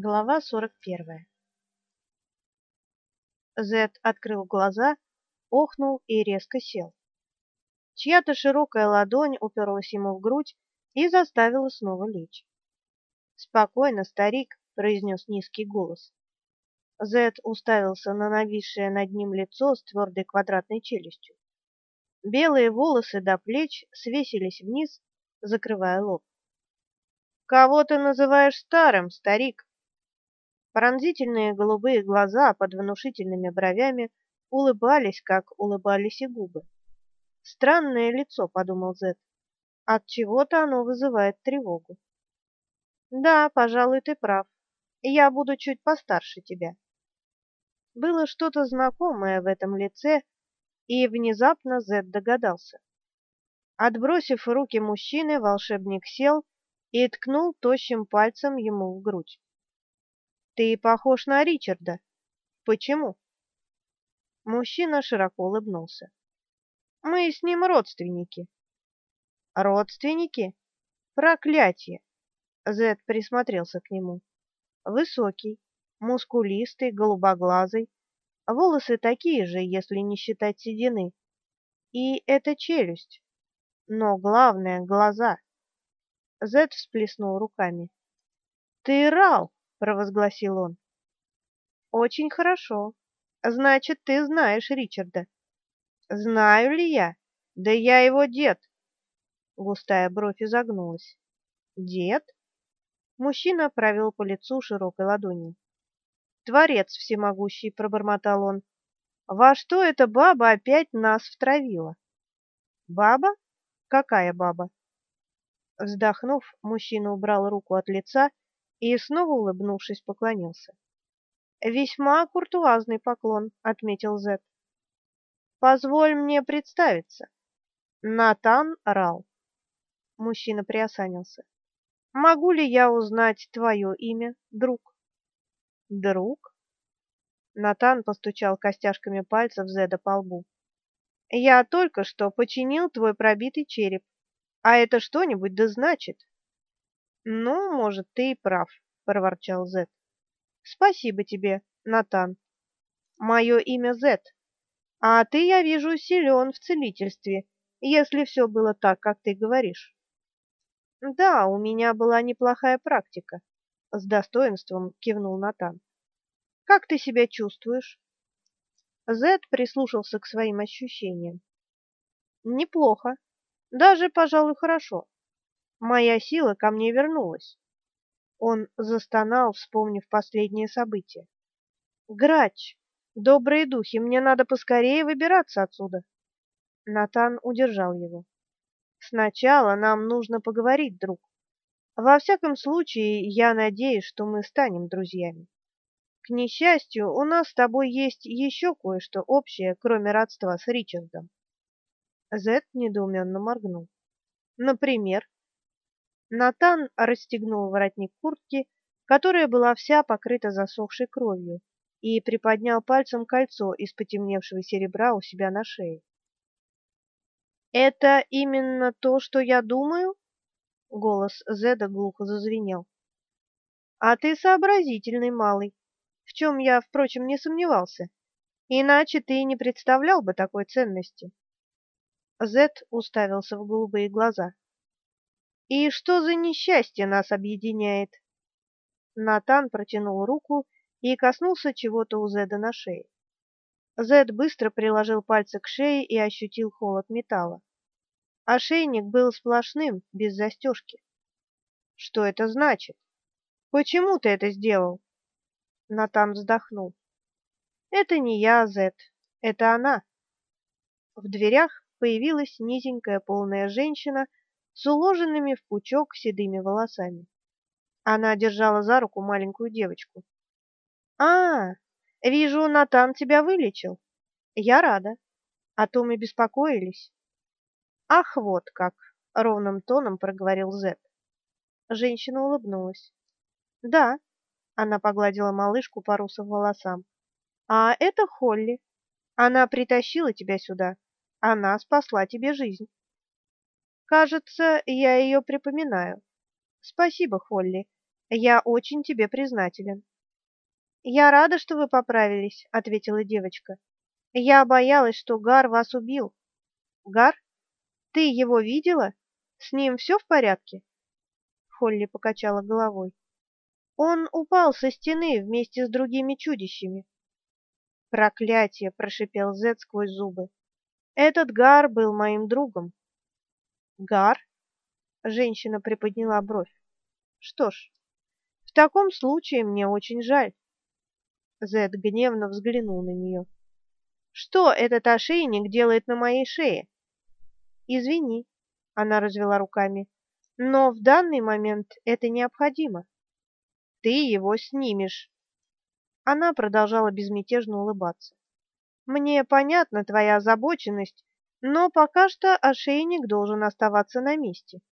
Глава 41. Зед открыл глаза, охнул и резко сел. Чья-то широкая ладонь уперлась ему в грудь и заставила снова лечь. "Спокойно, старик", произнес низкий голос. Зед уставился на нависшее над ним лицо с твердой квадратной челюстью. Белые волосы до плеч свесились вниз, закрывая лоб. "Кого ты называешь старым, старик?" Пронзительные голубые глаза под внушительными бровями улыбались, как улыбались и губы. Странное лицо, подумал Зет. От чего-то оно вызывает тревогу. Да, пожалуй, ты прав. Я буду чуть постарше тебя. Было что-то знакомое в этом лице, и внезапно Зет догадался. Отбросив руки мужчины, волшебник сел и ткнул тощим пальцем ему в грудь. Ты похож на Ричарда. Почему? Мужчина широко улыбнулся. Мы с ним родственники. Родственники? Проклятие. Зед присмотрелся к нему. Высокий, мускулистый, голубоглазый, волосы такие же, если не считать седины. И это челюсть. Но главное глаза. Зед всплеснул руками. Ты Рал, провозгласил он. Очень хорошо. Значит, ты знаешь Ричарда. Знаю ли я? Да я его дед. Густая бровь изогнулась. Дед? Мужчина провел по лицу широкой ладонью. Творец всемогущий, пробормотал он. Во что эта баба опять нас втравила? Баба? Какая баба? Вздохнув, мужчина убрал руку от лица и снова улыбнувшись поклонился. Весьма куртуазный поклон, отметил Зет. Позволь мне представиться. Натан Рал. Мужчина приосанился. Могу ли я узнать твое имя, друг? Друг? Натан постучал костяшками пальцев Зеда по лбу. Я только что починил твой пробитый череп. А это что-нибудь да значит? Ну, может, ты и прав, проворчал Зет. Спасибо тебе, Натан. Мое имя Зет. А ты, я вижу, силен в целительстве, если все было так, как ты говоришь. Да, у меня была неплохая практика, с достоинством кивнул Натан. Как ты себя чувствуешь? Зет прислушался к своим ощущениям. Неплохо. Даже, пожалуй, хорошо. Моя сила ко мне вернулась. Он застонал, вспомнив последние события. Грач, добрые духи, мне надо поскорее выбираться отсюда. Натан удержал его. Сначала нам нужно поговорить, друг. Во всяком случае, я надеюсь, что мы станем друзьями. К несчастью, у нас с тобой есть еще кое-что общее, кроме родства с Ричардом. Зет недоуменно моргнул. Например, Натан расстегнул воротник куртки, которая была вся покрыта засохшей кровью, и приподнял пальцем кольцо из потемневшего серебра у себя на шее. Это именно то, что я думаю? Голос Зеда глухо зазвенел. А ты сообразительный малый, в чем я, впрочем, не сомневался. Иначе ты не представлял бы такой ценности. Зед уставился в голубые глаза. И что за несчастье нас объединяет? Натан протянул руку и коснулся чего-то у Зеда на шее. Зед быстро приложил пальцы к шее и ощутил холод металла. Ошейник был сплошным, без застежки. Что это значит? Почему ты это сделал? Натан вздохнул. Это не я, Зед, это она. В дверях появилась низенькая полная женщина с уложенными в пучок седыми волосами. Она держала за руку маленькую девочку. А, вижу, Натан тебя вылечил. Я рада. А то мы беспокоились. Ах, вот как, ровным тоном проговорил Зет. Женщина улыбнулась. Да, она погладила малышку по русым волосам. А это Холли. Она притащила тебя сюда. Она спасла тебе жизнь. Кажется, я ее припоминаю. Спасибо, Холли. Я очень тебе признателен. Я рада, что вы поправились, ответила девочка. Я боялась, что Гар вас убил. Гар? Ты его видела? С ним все в порядке? Холли покачала головой. Он упал со стены вместе с другими чудищами. Проклятие, прошипел Зед сквозь зубы. Этот Гар был моим другом. Гар? Женщина приподняла бровь. Что ж, в таком случае мне очень жаль. Зед гневно взглянул на нее. Что этот ошейник делает на моей шее? Извини, она развела руками. Но в данный момент это необходимо. Ты его снимешь. Она продолжала безмятежно улыбаться. Мне понятна твоя озабоченность, но пока что ошейник должен оставаться на месте.